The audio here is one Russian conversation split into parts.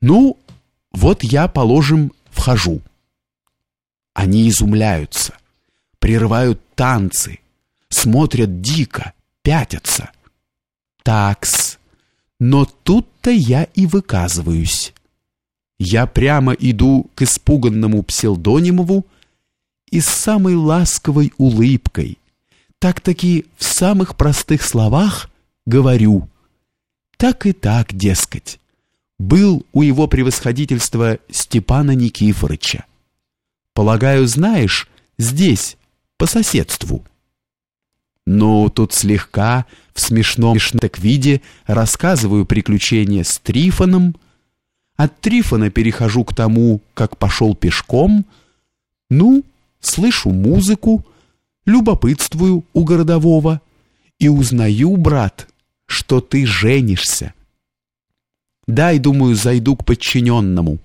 Ну, вот я, положим, вхожу. Они изумляются, прерывают танцы, смотрят дико, пятятся. Такс. Но тут-то я и выказываюсь. Я прямо иду к испуганному Пселдонимову и с самой ласковой улыбкой, так-таки в самых простых словах говорю, так и так, дескать, был у его превосходительства Степана Никифорыча. Полагаю, знаешь, здесь, по соседству. Ну, тут слегка, в смешном так виде, рассказываю приключения с Трифоном, от Трифона перехожу к тому, как пошел пешком, ну, слышу музыку, любопытствую у городового и узнаю, брат, что ты женишься. Дай, думаю, зайду к подчиненному,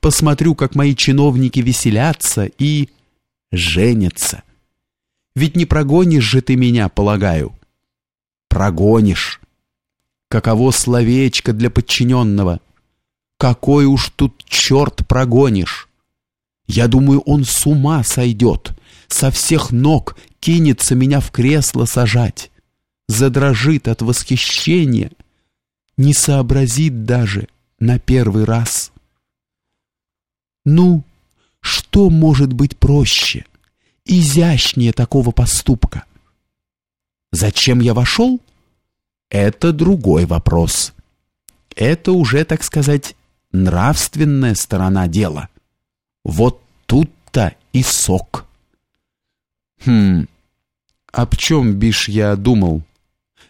посмотрю, как мои чиновники веселятся и женятся. Ведь не прогонишь же ты меня, полагаю. Прогонишь. Каково словечко для подчиненного. Какой уж тут черт прогонишь. Я думаю, он с ума сойдет, со всех ног кинется меня в кресло сажать, задрожит от восхищения, не сообразит даже на первый раз. Ну, что может быть проще, изящнее такого поступка? Зачем я вошел? Это другой вопрос. Это уже, так сказать, нравственная сторона дела. Вот тут-то и сок. Хм, об чем, бишь, я думал?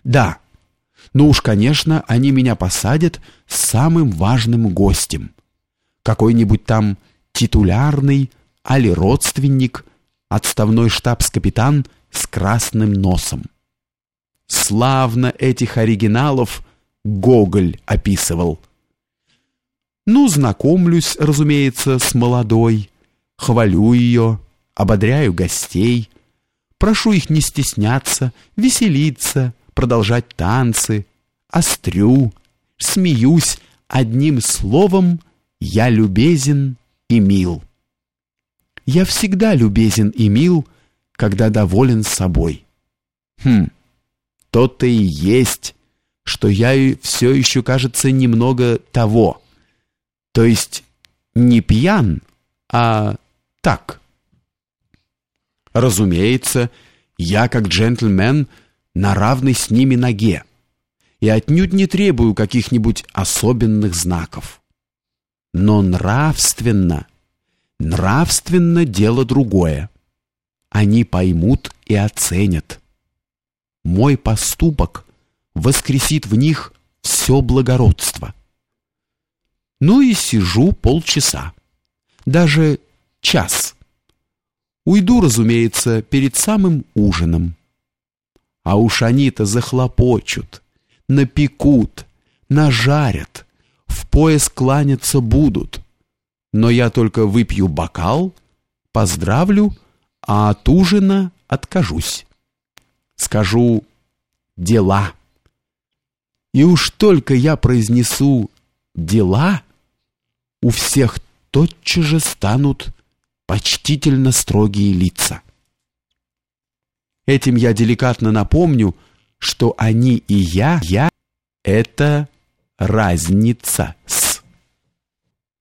Да, ну уж, конечно, они меня посадят с самым важным гостем. Какой-нибудь там титулярный, али родственник, отставной штабс-капитан с красным носом. Славно этих оригиналов Гоголь описывал. Ну, знакомлюсь, разумеется, с молодой, хвалю ее, ободряю гостей, прошу их не стесняться, веселиться, продолжать танцы, острю, смеюсь, одним словом, я любезен и мил. Я всегда любезен и мил, когда доволен собой. Хм, то-то и есть, что я все еще, кажется, немного того. То есть не пьян, а так. Разумеется, я как джентльмен на равной с ними ноге и отнюдь не требую каких-нибудь особенных знаков. Но нравственно, нравственно дело другое. Они поймут и оценят. Мой поступок воскресит в них все благородство. Ну и сижу полчаса, даже час. Уйду, разумеется, перед самым ужином. А уж они-то захлопочут, напекут, нажарят, в пояс кланяться будут. Но я только выпью бокал, поздравлю, а от ужина откажусь. Скажу «дела». И уж только я произнесу «дела», у всех тотчас же станут почтительно строгие лица. Этим я деликатно напомню, что они и я, я — это разница с.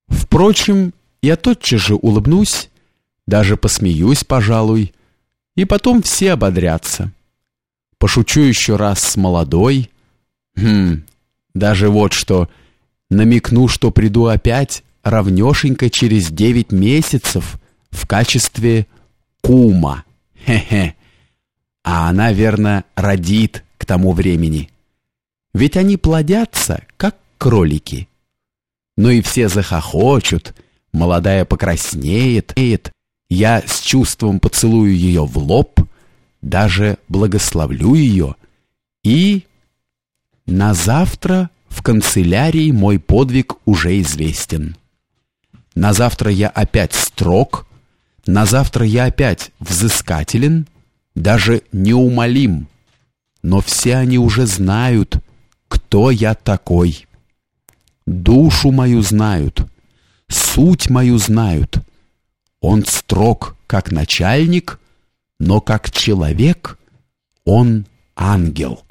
Впрочем, я тотчас же улыбнусь, даже посмеюсь, пожалуй, и потом все ободрятся. Пошучу еще раз с молодой. Хм, даже вот что, намекну, что приду опять равнешенько через девять месяцев в качестве кума. Хе-хе. Она, верно, родит к тому времени. Ведь они плодятся, как кролики. Ну и все захохочут, молодая покраснеет, я с чувством поцелую ее в лоб, даже благословлю ее, и на завтра в канцелярии мой подвиг уже известен. На завтра я опять строг, на завтра я опять взыскателен, даже неумолим, но все они уже знают, кто я такой. душу мою знают, суть мою знают. Он строг, как начальник, но как человек он ангел.